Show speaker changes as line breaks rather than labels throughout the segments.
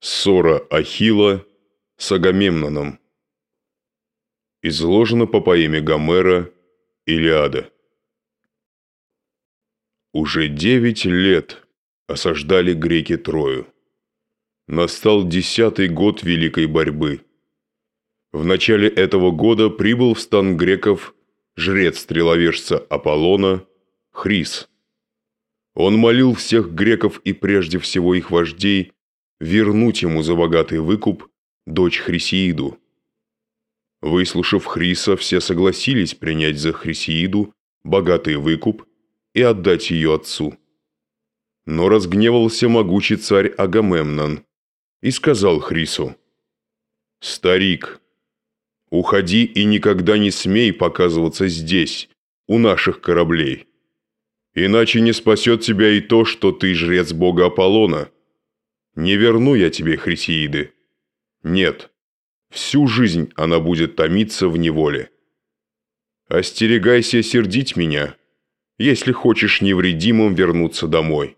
Ссора Ахила с Агамемноном. Изложено по поэме Гомера «Илиада». Уже девять лет осаждали греки Трою. Настал десятый год великой борьбы. В начале этого года прибыл в стан греков жрец-стреловежца Аполлона Хрис. Он молил всех греков и прежде всего их вождей вернуть ему за богатый выкуп дочь Хрисеиду. Выслушав Хриса, все согласились принять за Хрисеиду богатый выкуп и отдать ее отцу. Но разгневался могучий царь Агамемнон и сказал Хрису, «Старик, уходи и никогда не смей показываться здесь, у наших кораблей, иначе не спасет тебя и то, что ты жрец бога Аполлона» Не верну я тебе Хрисеиды. Нет. Всю жизнь она будет томиться в неволе. Остерегайся сердить меня, если хочешь невредимым вернуться домой.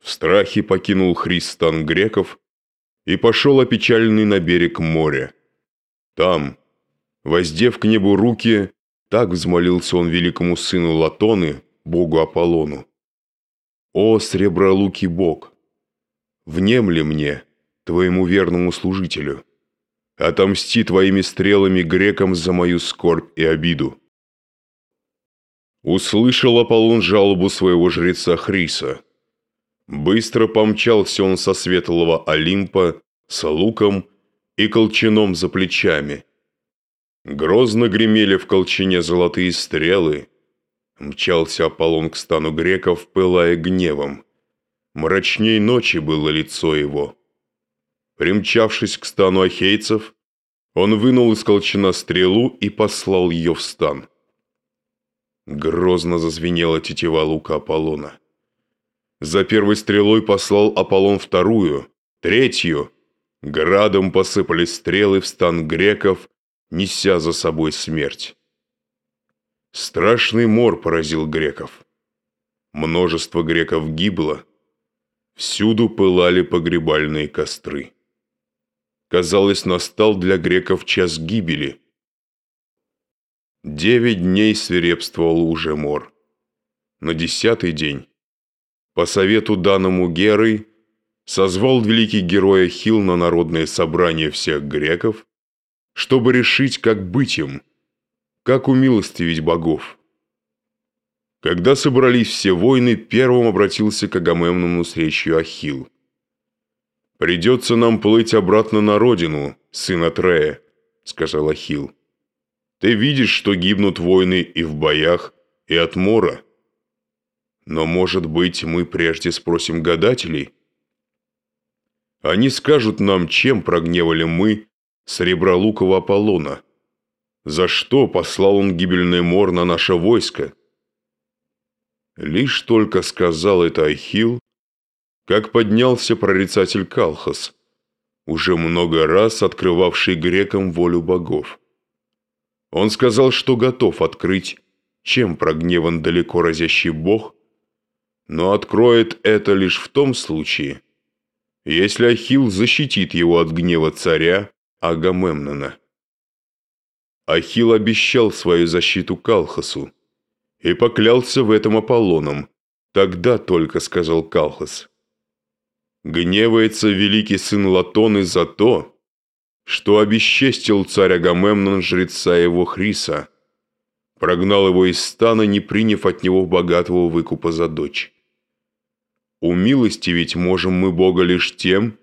В страхе покинул Христан греков и пошел опечаленный на берег моря. Там, воздев к небу руки, так взмолился он великому сыну Латоны, богу Аполлону. «О, сребролукий бог! Внемли мне, твоему верному служителю. Отомсти твоими стрелами грекам за мою скорбь и обиду». Услышал Аполлон жалобу своего жреца Хриса. Быстро помчался он со светлого Олимпа с луком и колчаном за плечами. Грозно гремели в колчине золотые стрелы. Мчался Аполлон к стану греков, пылая гневом. Мрачней ночи было лицо его. Примчавшись к стану ахейцев, он вынул из колчана стрелу и послал ее в стан. Грозно зазвенела тетива лука Аполлона. За первой стрелой послал Аполлон вторую, третью. Градом посыпались стрелы в стан греков, неся за собой смерть. Страшный мор поразил греков. Множество греков гибло, Всюду пылали погребальные костры. Казалось, настал для греков час гибели. Девять дней свирепствовал уже мор. На десятый день, по совету данному Герой, созвал великий герой Ахилл на народное собрание всех греков, чтобы решить, как быть им, как умилостивить богов. Когда собрались все воины, первым обратился к Агамемнону с речью Ахилл. «Придется нам плыть обратно на родину, сын Атрея», — сказал Ахилл. «Ты видишь, что гибнут воины и в боях, и от мора. Но, может быть, мы прежде спросим гадателей? Они скажут нам, чем прогневали мы Сребролукого Аполлона. За что послал он гибельный мор на наше войско?» Лишь только сказал это Ахилл, как поднялся прорицатель Калхас, уже много раз открывавший грекам волю богов. Он сказал, что готов открыть, чем прогневан далеко разящий бог, но откроет это лишь в том случае, если Ахилл защитит его от гнева царя Агамемнона. Ахилл обещал свою защиту Калхасу, и поклялся в этом Аполлоном. Тогда только сказал Калхас. Гневается великий сын Латоны за то, что обесчестил царь Агамемнон жреца его Хриса, прогнал его из стана, не приняв от него богатого выкупа за дочь. У милости ведь можем мы Бога лишь тем,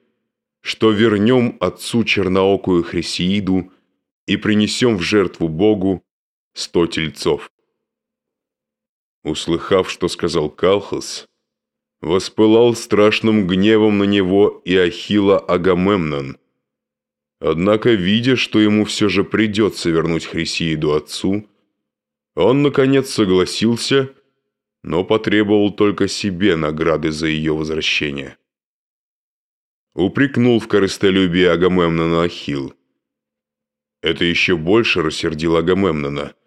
что вернем отцу черноокую Хрисеиду и принесем в жертву Богу сто тельцов. Услыхав, что сказал Калхас, воспылал страшным гневом на него и Ахилла Агамемнон. Однако, видя, что ему все же придется вернуть Хрисеиду отцу, он, наконец, согласился, но потребовал только себе награды за ее возвращение. Упрекнул в корыстолюбии Агамемнона Ахилл. Это еще больше рассердило Агамемнона –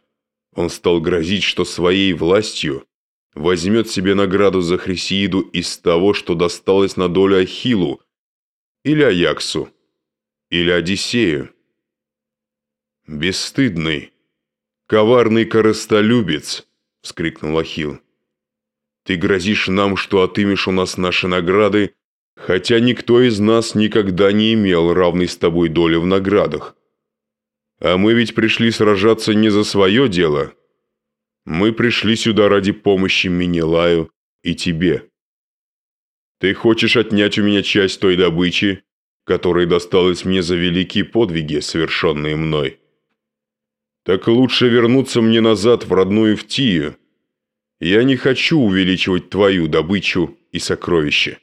он стал грозить, что своей властью возьмет себе награду за Хрисеиду из того, что досталось на долю Ахиллу, Или Аяксу? Или Одиссею? «Бесстыдный, коварный коростолюбец!» — вскрикнул Ахилл. «Ты грозишь нам, что отымешь у нас наши награды, хотя никто из нас никогда не имел равной с тобой доли в наградах. А мы ведь пришли сражаться не за свое дело. Мы пришли сюда ради помощи Минелаю и тебе. Ты хочешь отнять у меня часть той добычи, которая досталась мне за великие подвиги, совершенные мной?» Так лучше вернуться мне назад в родную Втию. Я не хочу увеличивать твою добычу и сокровища.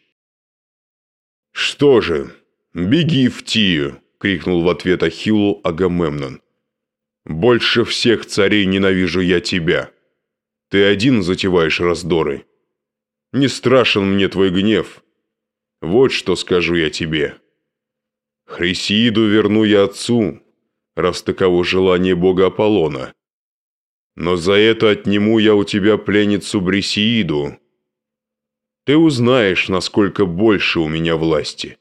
«Что же, беги в Тию!» — крикнул в ответ Ахиллу Агамемнон. «Больше всех царей ненавижу я тебя. Ты один затеваешь раздоры. Не страшен мне твой гнев. Вот что скажу я тебе. Хрисииду верну я отцу, раз таково желание бога Аполлона. Но за это отниму я у тебя пленницу Брисеиду. Ты узнаешь, насколько больше у меня власти.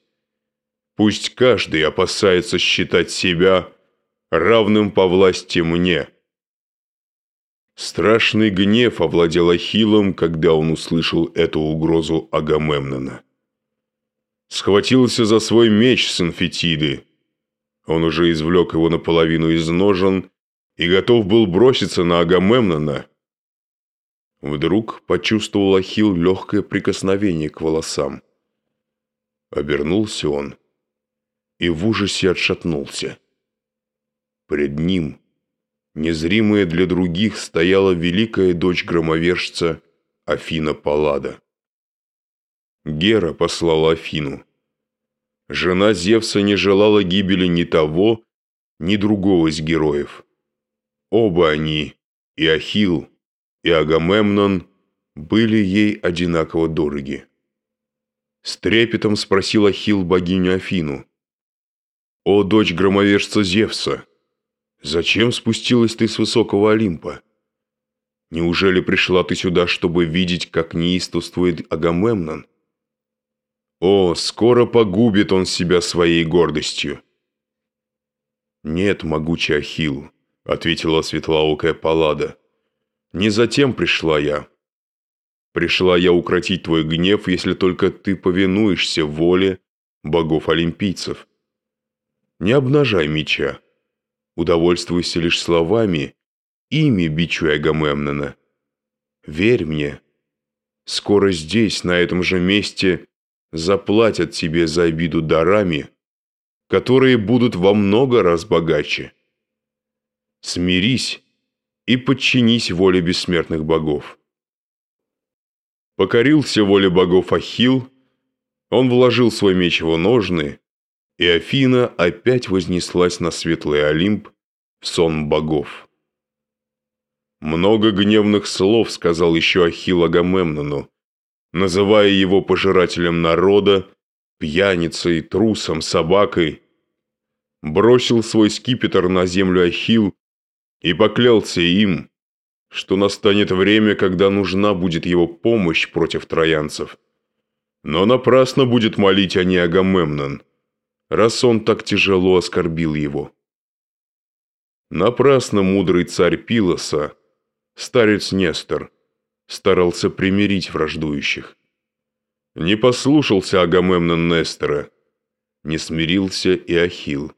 Пусть каждый опасается считать себя равным по власти мне». Страшный гнев овладел Ахиллом, когда он услышал эту угрозу Агамемнона. Схватился за свой меч с Инфетиды, он уже извлек его наполовину из ножен и готов был броситься на Агамемнона. Вдруг почувствовал Ахилл легкое прикосновение к волосам. Обернулся он и в ужасе отшатнулся. Пред ним, незримая для других, стояла великая дочь громовержца Афина Паллада. Гера послала Афину. Жена Зевса не желала гибели ни того, ни другого из героев. Оба они, и Ахилл, и Агамемнон, были ей одинаково дороги. С трепетом спросил Ахилл богиню Афину. «О, дочь громовержца Зевса, зачем спустилась ты с высокого Олимпа? Неужели пришла ты сюда, чтобы видеть, как неистовствует Агамемнон?» О, скоро погубит он себя своей гордостью. «Нет, могучий Ахилл», — ответила светлоокая Паллада. «Не затем пришла я. Пришла я укротить твой гнев, если только ты повинуешься воле богов-олимпийцев. Не обнажай меча. Удовольствуйся лишь словами, ими бичуя Агамемнона. Верь мне, скоро здесь, на этом же месте, заплатят тебе за обиду дарами, которые будут во много раз богаче. Смирись и подчинись воле бессмертных богов. Покорился воле богов Ахил, он вложил свой меч в ножны, и Афина опять вознеслась на светлый Олимп в сон богов. Много гневных слов сказал еще Ахилл Агамемнону, называя его пожирателем народа, пьяницей, трусом, собакой, бросил свой скипетр на землю Ахил и поклялся им, что настанет время, когда нужна будет его помощь против троянцев. Но напрасно будет молить о ней Агамемнон, раз он так тяжело оскорбил его. Напрасно мудрый царь Пилоса, старец Нестор, старался примирить враждующих. Не послушался Агамемнон Нестора, не смирился и Ахил.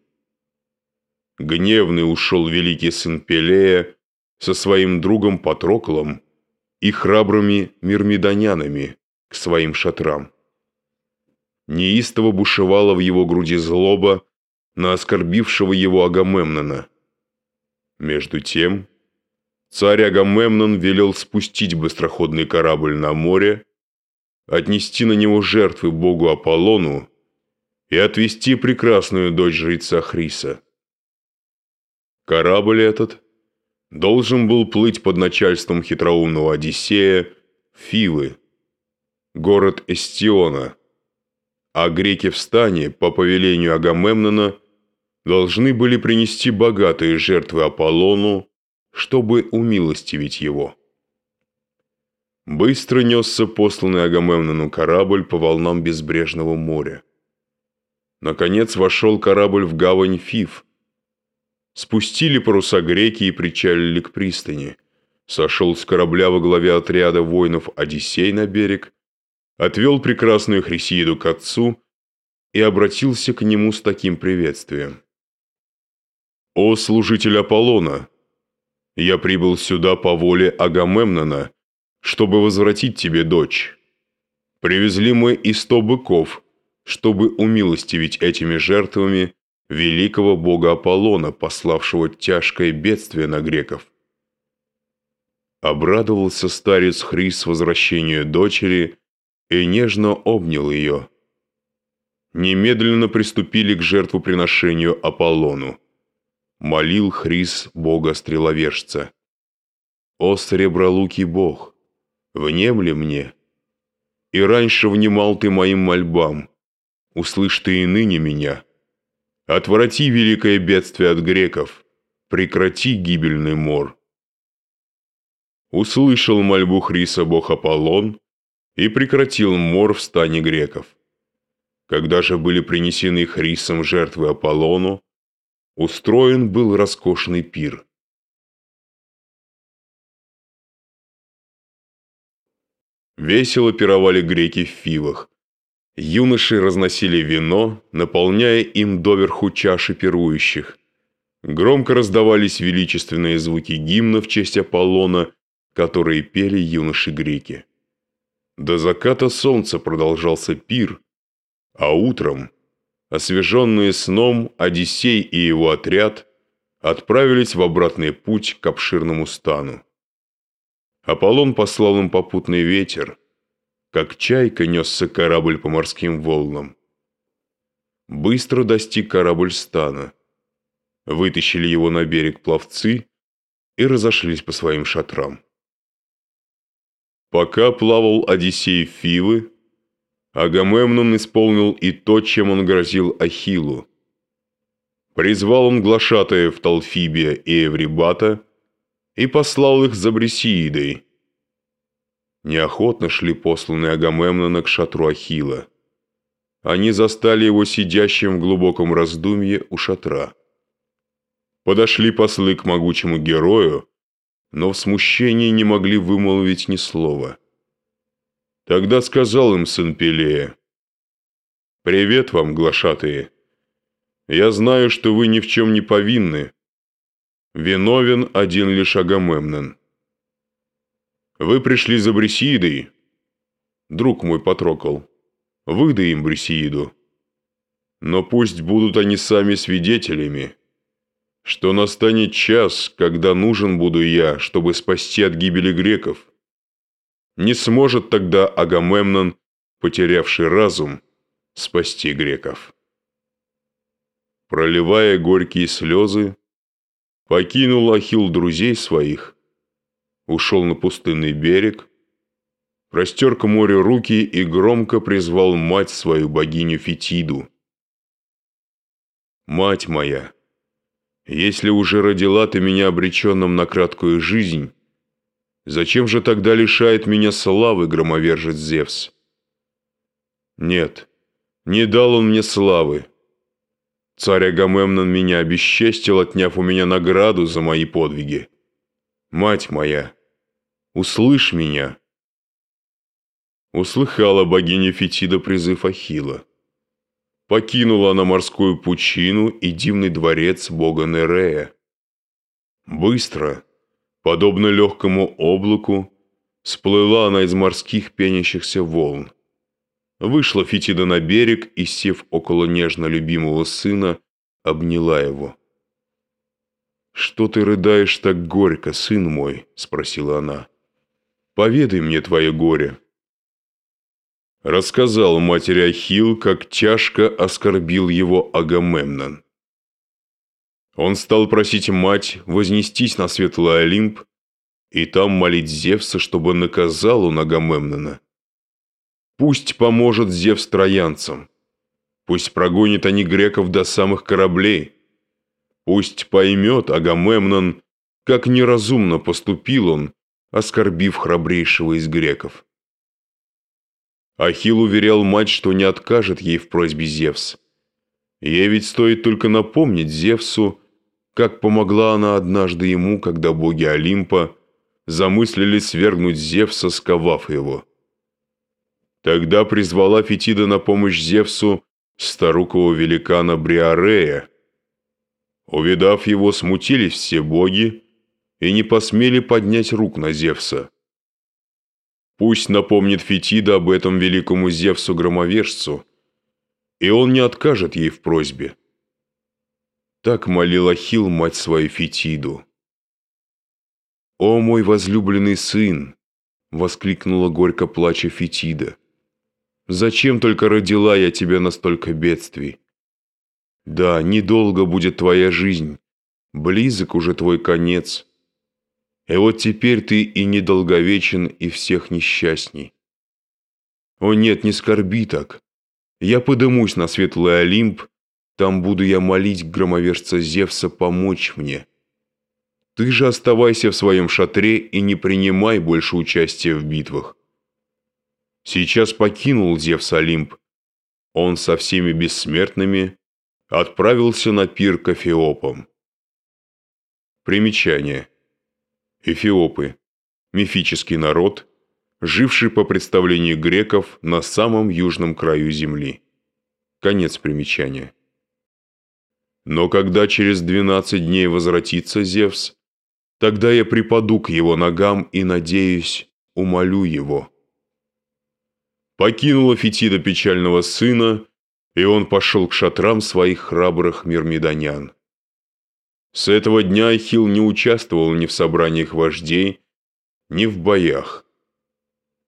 Гневный ушел великий сын Пелея со своим другом Патроклом и храбрыми мирмидонянами к своим шатрам. Неистово бушевала в его груди злоба на оскорбившего его Агамемнона. Между тем Царь Агамемнон велел спустить быстроходный корабль на море, отнести на него жертвы богу Аполлону и отвезти прекрасную дочь жреца Хриса. Корабль этот должен был плыть под начальством хитроумного Одиссея в Фивы, город Эстиона, а греки в стане, по повелению Агамемнона, должны были принести богатые жертвы Аполлону чтобы умилостивить его. Быстро несся посланный Агамемнону корабль по волнам безбрежного моря. Наконец вошел корабль в гавань Фиф. Спустили паруса греки и причалили к пристани. Сошел с корабля во главе отряда воинов Одиссей на берег, отвел прекрасную Хрисииду к отцу и обратился к нему с таким приветствием. «О служитель Аполлона! Я прибыл сюда по воле Агамемнона, чтобы возвратить тебе дочь. Привезли мы и сто быков, чтобы умилостивить этими жертвами великого бога Аполлона, пославшего тяжкое бедствие на греков. Обрадовался старец Хрис возвращению дочери и нежно обнял ее. Немедленно приступили к жертвоприношению Аполлону. Молил Хрис бога-стреловержца. «О, сребролукий бог, внемли мне, и раньше внимал ты моим мольбам, услышь ты и ныне меня. Отврати великое бедствие от греков, прекрати гибельный мор». Услышал мольбу Хриса бог Аполлон и прекратил мор в стане греков. Когда же были принесены Хрисом жертвы Аполлону, устроен был роскошный пир. Весело пировали греки в фивах. Юноши разносили вино, наполняя им доверху чаши пирующих. Громко раздавались величественные звуки гимна в честь Аполлона, которые пели юноши-греки. До заката солнца продолжался пир, а утром освеженные сном, Одиссей и его отряд отправились в обратный путь к обширному стану. Аполлон послал им попутный ветер, как чайка несся корабль по морским волнам. Быстро достиг корабль стана. Вытащили его на берег пловцы и разошлись по своим шатрам. Пока плавал Одиссей Фивы, Агамемнон исполнил и то, чем он грозил Ахиллу. Призвал он глашатаев Талфибия и Эврибата и послал их за Брисиидой. Неохотно шли посланные Агамемнона к шатру Ахилла. Они застали его сидящим в глубоком раздумье у шатра. Подошли послы к могучему герою, но в смущении не могли вымолвить ни слова. Тогда сказал им сын Пелея, «Привет вам, глашатые. Я знаю, что вы ни в чем не повинны. Виновен один лишь Агамемнон. Вы пришли за Брисиидой. Друг мой Патрокол, выдай им Брисииду. Но пусть будут они сами свидетелями, что настанет час, когда нужен буду я, чтобы спасти от гибели греков». Не сможет тогда Агамемнон, потерявший разум, спасти греков. Проливая горькие слезы, покинул Ахилл друзей своих, ушел на пустынный берег, простер к морю руки и громко призвал мать свою богиню Фетиду. «Мать моя, если уже родила ты меня обреченным на краткую жизнь, Зачем же тогда лишает меня славы громовержец Зевс? Нет, не дал он мне славы. Царь Агамемнон меня обесчестил, отняв у меня награду за мои подвиги. Мать моя, услышь меня. Услыхала богиня Фетида призыв Ахила. Покинула она морскую пучину и дивный дворец бога Нерея. Быстро, Подобно легкому облаку, сплыла она из морских пенящихся волн. Вышла Фетида на берег и, сев около нежно любимого сына, обняла его. «Что ты рыдаешь так горько, сын мой?» – спросила она. «Поведай мне твое горе». Рассказал матери Ахилл, как тяжко оскорбил его Агамемнон. Он стал просить мать вознестись на светлый Олимп и там молить Зевса, чтобы наказал он Агамемнона. Пусть поможет Зевс троянцам. Пусть прогонит они греков до самых кораблей. Пусть поймет Агамемнон, как неразумно поступил он, оскорбив храбрейшего из греков. Ахилл уверял мать, что не откажет ей в просьбе Зевс. Ей ведь стоит только напомнить Зевсу, как помогла она однажды ему, когда боги Олимпа замыслили свергнуть Зевса, сковав его. Тогда призвала Фетида на помощь Зевсу старукого великана Бриарея. Увидав его, смутились все боги и не посмели поднять рук на Зевса. Пусть напомнит Фетида об этом великому Зевсу-громовержцу, и он не откажет ей в просьбе. Так молил Ахилл мать свою Фетиду. «О мой возлюбленный сын!» — воскликнула горько плача Фетида. «Зачем только родила я тебя на столько бедствий? Да, недолго будет твоя жизнь, близок уже твой конец. И вот теперь ты и недолговечен, и всех несчастней. О нет, не скорби так. Я подымусь на светлый Олимп, там буду я молить громовержца Зевса помочь мне. Ты же оставайся в своем шатре и не принимай больше участия в битвах. Сейчас покинул Зевс Олимп. Он со всеми бессмертными отправился на пир к Эфиопам. Примечание. Эфиопы – мифический народ, живший по представлению греков на самом южном краю земли. Конец примечания. Но когда через двенадцать дней возвратится Зевс, тогда я припаду к его ногам и, надеюсь, умолю его. Покинула Фетида печального сына, и он пошел к шатрам своих храбрых мирмидонян. С этого дня Ахилл не участвовал ни в собраниях вождей, ни в боях.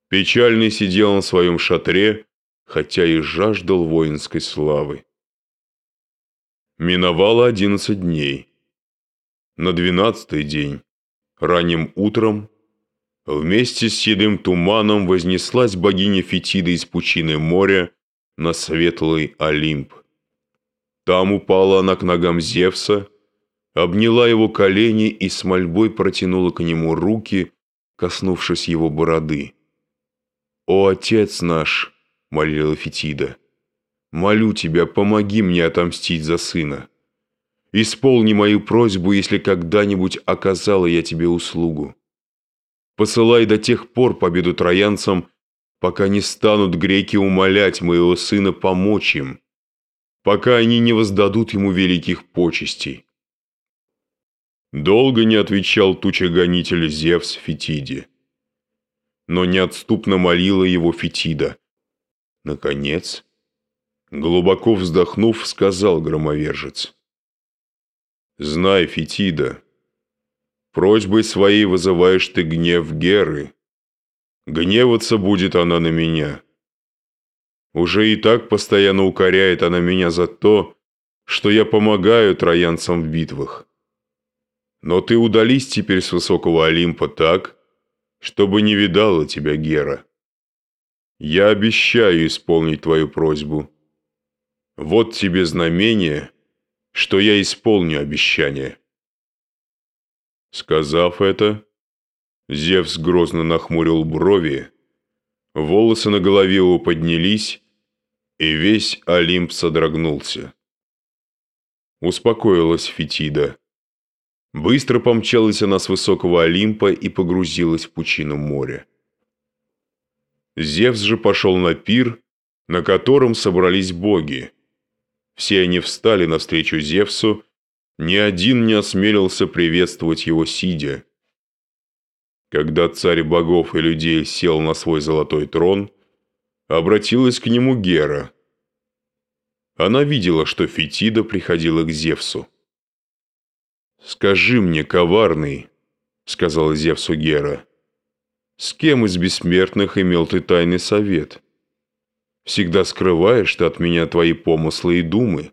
Печальный сидел на своем шатре, хотя и жаждал воинской славы. Миновало одиннадцать дней. На двенадцатый день, ранним утром, вместе с седым туманом вознеслась богиня Фетида из пучины моря на светлый Олимп. Там упала она к ногам Зевса, обняла его колени и с мольбой протянула к нему руки, коснувшись его бороды. «О, Отец наш!» — молила Фетида — Молю тебя, помоги мне отомстить за сына. Исполни мою просьбу, если когда-нибудь оказала я тебе услугу. Посылай до тех пор победу троянцам, пока не станут греки умолять моего сына помочь им, пока они не воздадут ему великих почестей. Долго не отвечал тучегонитель Зевс Фетиде, но неотступно молила его Фетида. Наконец, Глубоко вздохнув, сказал громовержец. «Знай, Фетида, просьбой своей вызываешь ты гнев Геры. Гневаться будет она на меня. Уже и так постоянно укоряет она меня за то, что я помогаю троянцам в битвах. Но ты удались теперь с высокого Олимпа так, чтобы не видала тебя Гера. Я обещаю исполнить твою просьбу» Вот тебе знамение, что я исполню обещание». Сказав это, Зевс грозно нахмурил брови, волосы на голове его поднялись, и весь Олимп содрогнулся. Успокоилась Фетида. Быстро помчалась она с высокого Олимпа и погрузилась в пучину моря. Зевс же пошел на пир, на котором собрались боги, все они встали навстречу Зевсу, ни один не осмелился приветствовать его сидя. Когда царь богов и людей сел на свой золотой трон, обратилась к нему Гера. Она видела, что Фетида приходила к Зевсу. «Скажи мне, коварный», — сказала Зевсу Гера, — «с кем из бессмертных имел ты тайный совет?» Всегда скрываешь ты от меня твои помыслы и думы».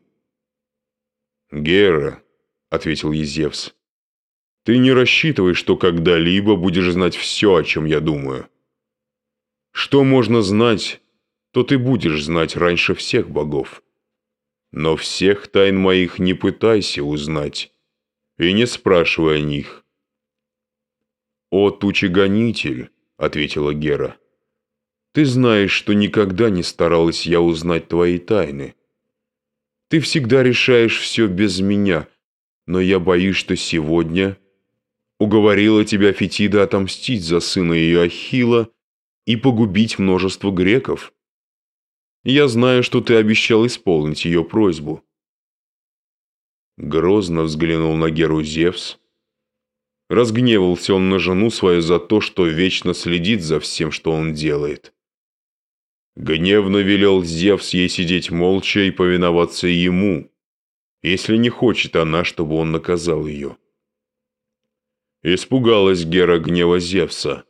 «Гера», — ответил Езевс, — «ты не рассчитывай, что когда-либо будешь знать все, о чем я думаю. Что можно знать, то ты будешь знать раньше всех богов. Но всех тайн моих не пытайся узнать и не спрашивай о них». «О, тучегонитель», — ответила Гера, — ты знаешь, что никогда не старалась я узнать твои тайны. Ты всегда решаешь все без меня, но я боюсь, что сегодня уговорила тебя Фетида отомстить за сына ее Ахила и погубить множество греков. Я знаю, что ты обещал исполнить ее просьбу». Грозно взглянул на Геру Зевс. Разгневался он на жену свою за то, что вечно следит за всем, что он делает. Гневно велел Зевс ей сидеть молча и повиноваться ему, если не хочет она, чтобы он наказал ее. Испугалась Гера гнева Зевса.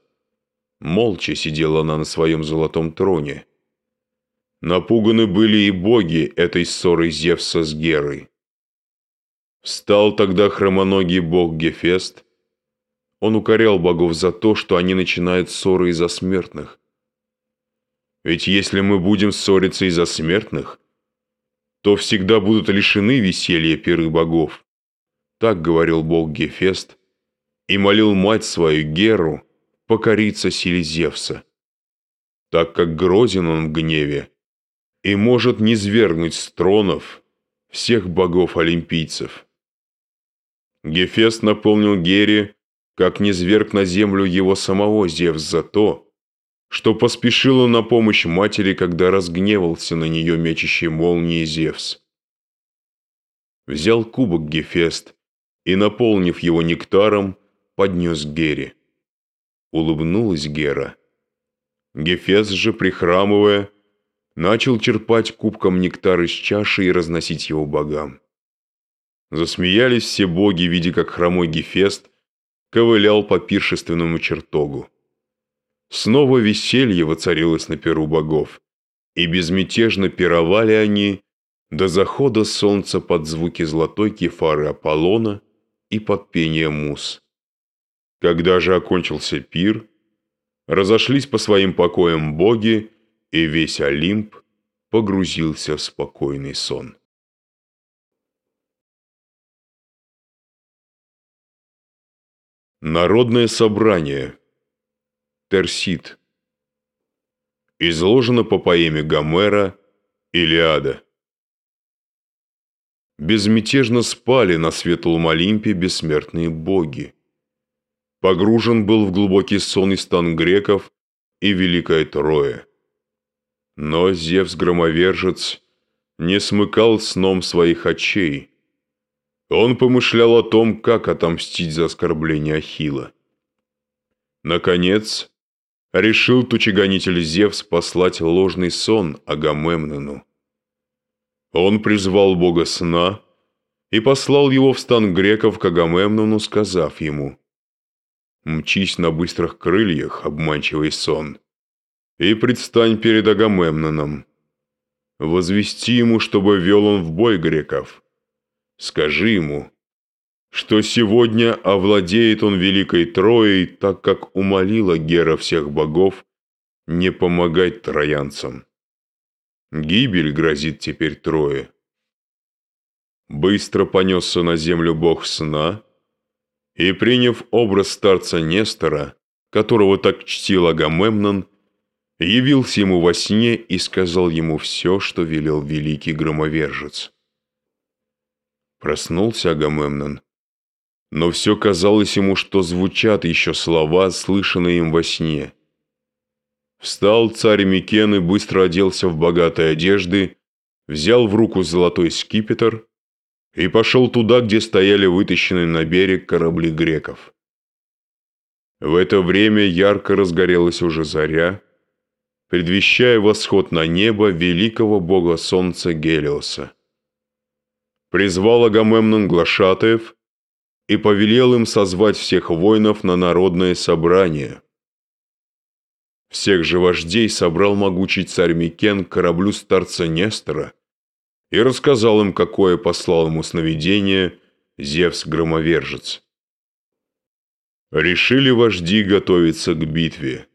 Молча сидела она на своем золотом троне. Напуганы были и боги этой ссоры Зевса с Герой. Встал тогда хромоногий бог Гефест. Он укорял богов за то, что они начинают ссоры из-за смертных. Ведь если мы будем ссориться из-за смертных, то всегда будут лишены веселья пиры богов. Так говорил бог Гефест и молил мать свою Геру покориться силе Зевса. Так как грозен он в гневе, и может низвергнуть с тронов всех богов-олимпийцев. Гефест наполнил Гере, как низверг на землю его самого Зевс за то, что поспешила на помощь матери, когда разгневался на нее мечащий молнии Зевс. Взял кубок Гефест и, наполнив его нектаром, поднес Гере. Улыбнулась Гера. Гефест же, прихрамывая, начал черпать кубком нектар из чаши и разносить его богам. Засмеялись все боги, видя, как хромой Гефест ковылял по пиршественному чертогу. Снова веселье воцарилось на перу богов, и безмятежно пировали они до захода солнца под звуки золотой кефары Аполлона и под пение мус. Когда же окончился пир, разошлись по своим покоям боги, и весь Олимп погрузился в спокойный сон. Народное собрание. Терсит. Изложено по поэме Гомера «Илиада». Безмятежно спали на светлом Олимпе бессмертные боги. Погружен был в глубокий сон и стан греков и Великая Троя. Но Зевс-громовержец не смыкал сном своих очей. Он помышлял о том, как отомстить за оскорбление Ахила. Наконец, решил тучегонитель Зевс послать ложный сон Агамемнону. Он призвал бога сна и послал его в стан греков к Агамемнону, сказав ему «Мчись на быстрых крыльях, обманчивый сон, и предстань перед Агамемноном. Возвести ему, чтобы вел он в бой греков. Скажи ему, что сегодня овладеет он великой Троей, так как умолила Гера всех богов не помогать троянцам. Гибель грозит теперь Трое. Быстро понесся на землю бог сна, и, приняв образ старца Нестора, которого так чтил Агамемнон, явился ему во сне и сказал ему все, что велел великий громовержец. Проснулся Агамемнон, но все казалось ему, что звучат еще слова, слышанные им во сне. Встал царь Микен и быстро оделся в богатые одежды, взял в руку золотой скипетр и пошел туда, где стояли вытащенные на берег корабли греков. В это время ярко разгорелась уже заря, предвещая восход на небо великого бога солнца Гелиоса. Призвал Агамемнон глашатаев и повелел им созвать всех воинов на народное собрание. Всех же вождей собрал могучий царь Микен к кораблю старца Нестора и рассказал им, какое послал ему сновидение Зевс-громовержец. Решили вожди готовиться к битве.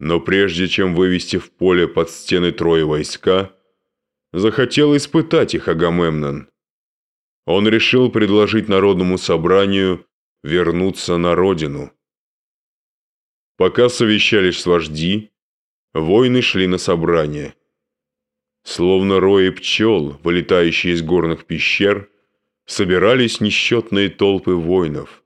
Но прежде чем вывести в поле под стены трое войска, захотел испытать их Агамемнон. Он решил предложить народному собранию вернуться на родину. Пока совещались с вожди, воины шли на собрание. Словно рои пчел, вылетающие из горных пещер, собирались несчетные толпы воинов.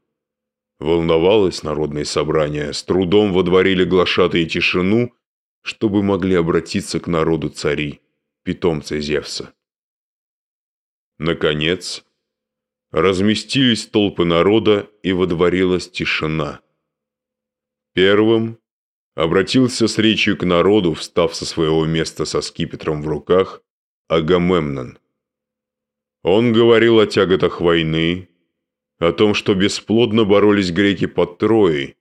Волновалось народное собрание, с трудом водворили глашатые тишину, чтобы могли обратиться к народу цари, питомцы Зевса. Наконец, разместились толпы народа и водворилась тишина. Первым обратился с речью к народу, встав со своего места со скипетром в руках, Агамемнон. Он говорил о тяготах войны, о том, что бесплодно боролись греки под Троей,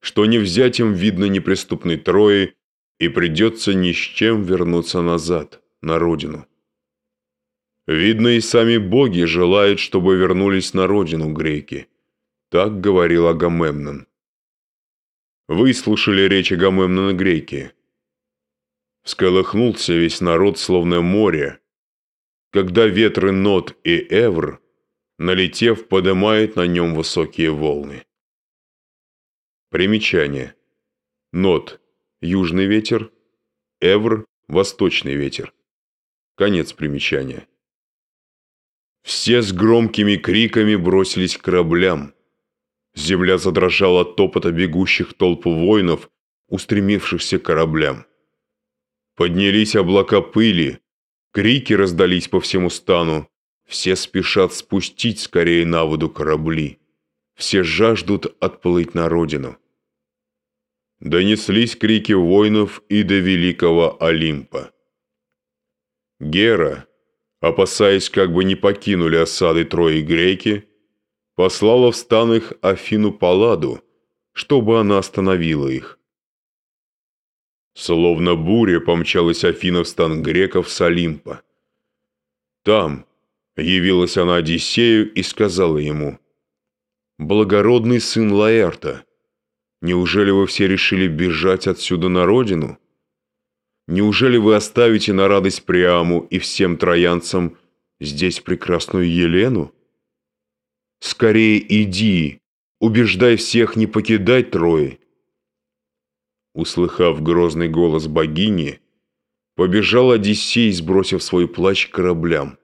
что не взять им видно неприступной Трои и придется ни с чем вернуться назад, на родину. Видно, и сами боги желают, чтобы вернулись на родину греки. Так говорил Агамемнон. Выслушали речь Агамемнона греки. Всколыхнулся весь народ, словно море, когда ветры Нот и Эвр, налетев, подымают на нем высокие волны. Примечание. Нот – южный ветер, Эвр – восточный ветер. Конец примечания. Все с громкими криками бросились к кораблям. Земля задрожала от топота бегущих толп воинов, устремившихся к кораблям. Поднялись облака пыли, крики раздались по всему стану, все спешат спустить скорее на воду корабли, все жаждут отплыть на родину. Донеслись крики воинов и до великого Олимпа. Гера, опасаясь, как бы не покинули осады Трои греки, послала в стан их Афину Палладу, чтобы она остановила их. Словно буря помчалась Афина в стан греков с Олимпа. Там явилась она Одиссею и сказала ему, «Благородный сын Лаэрта, неужели вы все решили бежать отсюда на родину?» Неужели вы оставите на радость Приаму и всем троянцам здесь прекрасную Елену? Скорее иди, убеждай всех не покидать Трои. Услыхав грозный голос богини, побежал Одиссей, сбросив свой плащ к кораблям.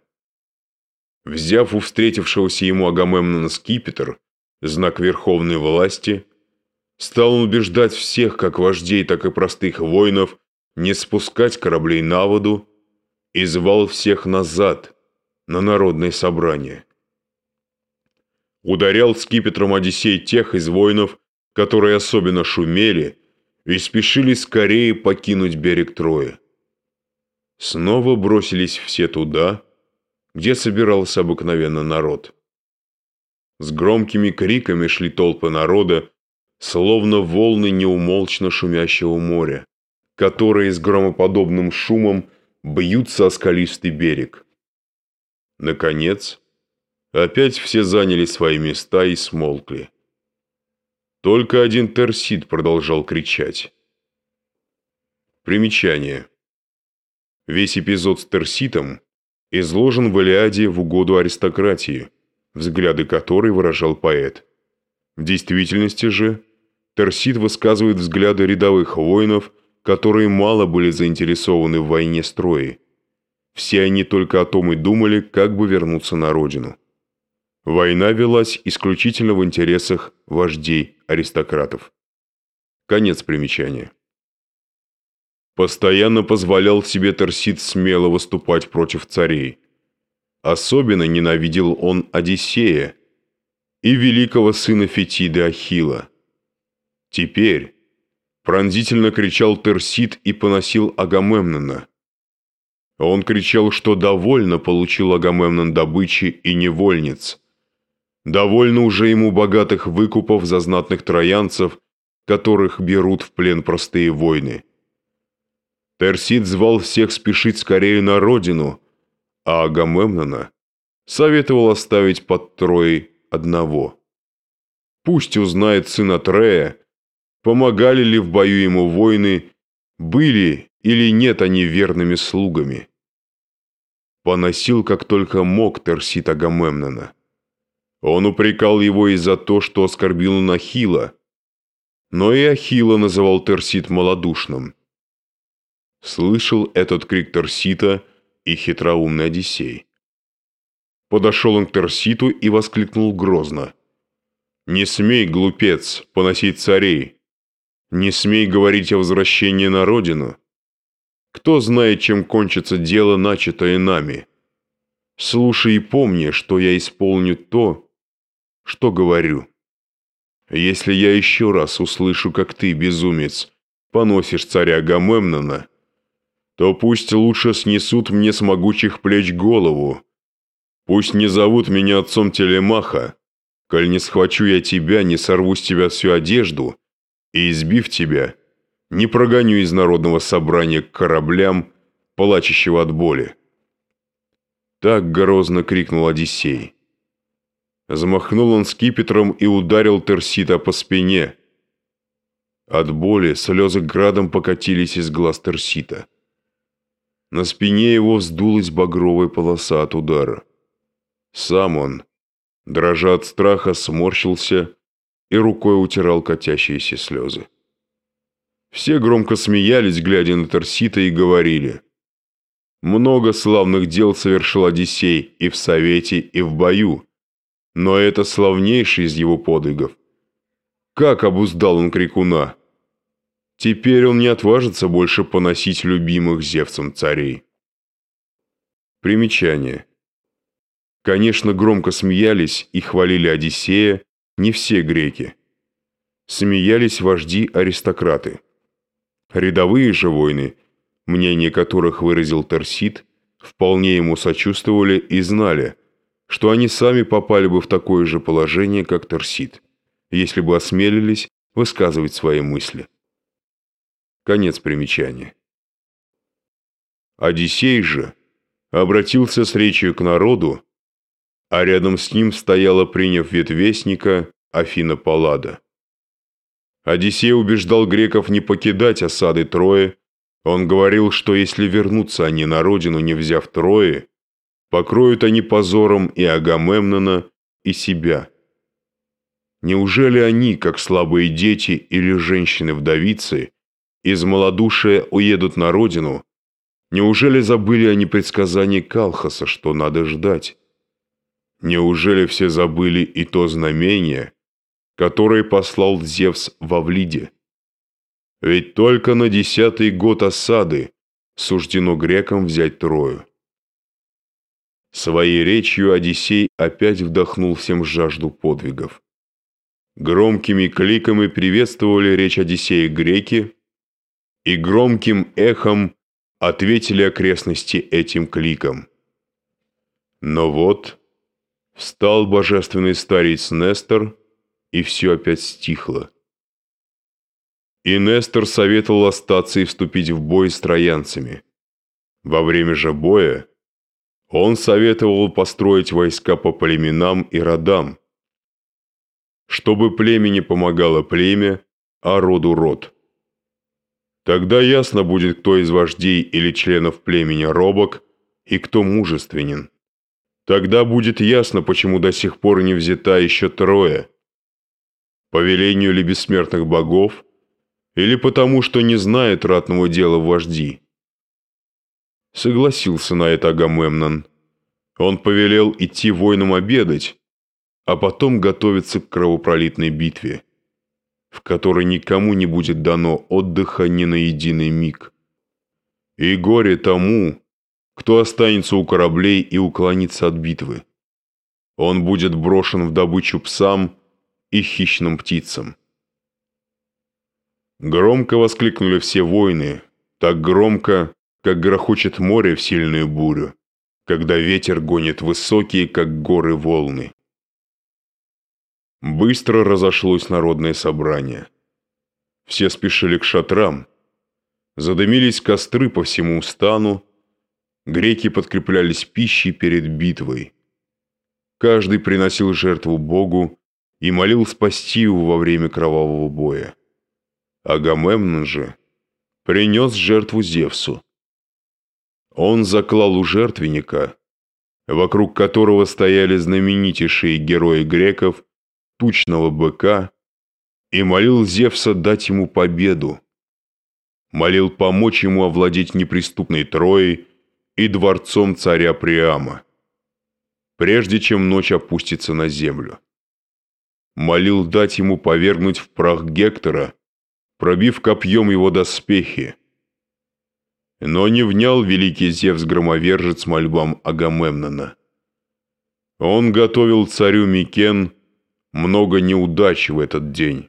Взяв у встретившегося ему Агамемнона скипетр, знак верховной власти, стал он убеждать всех, как вождей, так и простых воинов, не спускать кораблей на воду и звал всех назад, на народное собрание. Ударял скипетром Одиссей тех из воинов, которые особенно шумели и спешили скорее покинуть берег Троя. Снова бросились все туда, где собирался обыкновенно народ. С громкими криками шли толпы народа, словно волны неумолчно шумящего моря которые с громоподобным шумом бьются о скалистый берег. Наконец, опять все заняли свои места и смолкли. Только один Терсид продолжал кричать. Примечание. Весь эпизод с Терситом изложен в Илиаде в угоду аристократии, взгляды которой выражал поэт. В действительности же Терсит высказывает взгляды рядовых воинов которые мало были заинтересованы в войне с Троей. Все они только о том и думали, как бы вернуться на родину. Война велась исключительно в интересах вождей аристократов. Конец примечания. Постоянно позволял себе Торсид смело выступать против царей. Особенно ненавидел он Одиссея и великого сына Фетиды Ахила. Теперь, Пронзительно кричал Терсит и поносил Агамемнона. Он кричал, что довольно получил Агамемнон добычи и невольниц. Довольно уже ему богатых выкупов за знатных троянцев, которых берут в плен простые войны. Терсит звал всех спешить скорее на родину, а Агамемнона советовал оставить под Троей одного. Пусть узнает сын Атрея, Помогали ли в бою ему воины, были или нет они верными слугами. Поносил как только мог Терсит Агамемнона. Он упрекал его и за то, что оскорбил Нахила, но и Ахила называл Терсит малодушным. Слышал этот крик Торсита и хитроумный Одиссей. Подошел он к Торситу и воскликнул грозно. «Не смей, глупец, поносить царей! Не смей говорить о возвращении на родину! Кто знает, чем кончится дело, начатое нами? Слушай и помни, что я исполню то, что говорю. Если я еще раз услышу, как ты, безумец, поносишь царя Агамемнона, то пусть лучше снесут мне с могучих плеч голову. Пусть не зовут меня отцом Телемаха, коль не схвачу я тебя, не сорву с тебя всю одежду, и, избив тебя, не прогоню из народного собрания к кораблям, плачущего от боли. Так грозно крикнул Одиссей. Замахнул он скипетром и ударил Терсита по спине. От боли слезы градом покатились из глаз Терсита. На спине его вздулась багровая полоса от удара. Сам он, дрожа от страха, сморщился и рукой утирал катящиеся слезы. Все громко смеялись, глядя на Торсита, и говорили. Много славных дел совершил Одиссей и в совете, и в бою. Но это славнейший из его подвигов. Как обуздал он крикуна! Теперь он не отважится больше поносить любимых Зевсом царей. Примечание. Конечно, громко смеялись и хвалили Одиссея не все греки. Смеялись вожди-аристократы. Рядовые же войны, мнение которых выразил Терсит, вполне ему сочувствовали и знали, что они сами попали бы в такое же положение, как Терсит, если бы осмелились высказывать свои мысли. Конец примечания. Одиссей же обратился с речью к народу, а рядом с ним стояла, приняв вид вестника, Афина Паллада. Одиссей убеждал греков не покидать осады Трои. Он говорил, что если вернутся они на родину, не взяв Трои, покроют они позором и Агамемнона, и себя. Неужели они, как слабые дети или женщины-вдовицы, из малодушия уедут на родину? Неужели забыли они предсказание Калхаса, что надо ждать? Неужели все забыли и то знамение, который послал Зевс во Влиде. Ведь только на десятый год осады суждено грекам взять Трою. Своей речью Одиссей опять вдохнул всем жажду подвигов. Громкими кликами приветствовали речь Одиссея греки, и громким эхом ответили окрестности этим кликом. Но вот встал божественный старец Нестор и все опять стихло. И Нестор советовал остаться и вступить в бой с троянцами. Во время же боя он советовал построить войска по племенам и родам, чтобы племени помогало племя, а роду род. Тогда ясно будет, кто из вождей или членов племени робок и кто мужественен. Тогда будет ясно, почему до сих пор не взята еще трое – по велению ли бессмертных богов, или потому, что не знает ратного дела вожди. Согласился на это Агамемнон. Он повелел идти воинам обедать, а потом готовиться к кровопролитной битве, в которой никому не будет дано отдыха ни на единый миг. И горе тому, кто останется у кораблей и уклонится от битвы. Он будет брошен в добычу псам и хищным птицам. Громко воскликнули все воины, так громко, как грохочет море в сильную бурю, когда ветер гонит высокие, как горы, волны. Быстро разошлось народное собрание. Все спешили к шатрам. Задымились костры по всему стану. Греки подкреплялись пищей перед битвой. Каждый приносил жертву Богу и молил спасти его во время кровавого боя. Агамемнон же принес жертву Зевсу. Он заклал у жертвенника, вокруг которого стояли знаменитейшие герои греков, тучного быка, и молил Зевса дать ему победу. молил помочь ему овладеть неприступной Троей и дворцом царя Приама, прежде чем ночь опустится на землю. Молил дать ему повергнуть в прах Гектора, пробив копьем его доспехи. Но не внял великий Зевс-громовержец мольбам Агамемнона. Он готовил царю Микен много неудач в этот день.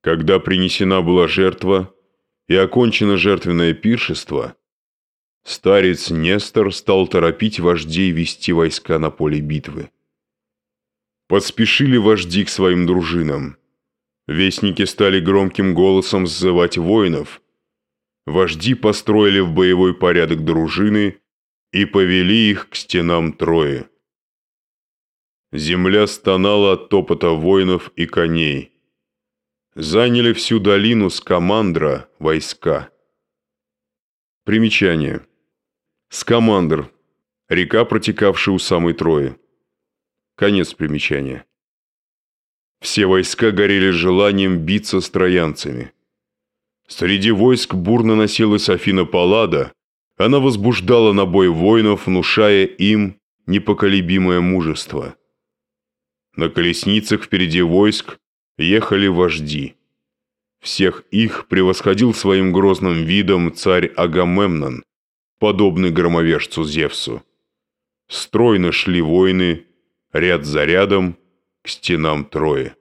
Когда принесена была жертва и окончено жертвенное пиршество, старец Нестор стал торопить вождей вести войска на поле битвы. Поспешили вожди к своим дружинам. Вестники стали громким голосом сзывать воинов. Вожди построили в боевой порядок дружины и повели их к стенам Трои. Земля стонала от топота воинов и коней. Заняли всю долину с Командра войска. Примечание. Скамандр. Река, протекавшая у самой Трои. Конец примечания. Все войска горели желанием биться с троянцами. Среди войск бурно носилась Афина Паллада. Она возбуждала на бой воинов, внушая им непоколебимое мужество. На колесницах впереди войск ехали вожди. Всех их превосходил своим грозным видом царь Агамемнон, подобный громовержцу Зевсу. Стройно шли воины, ряд за рядом, к стенам Трои.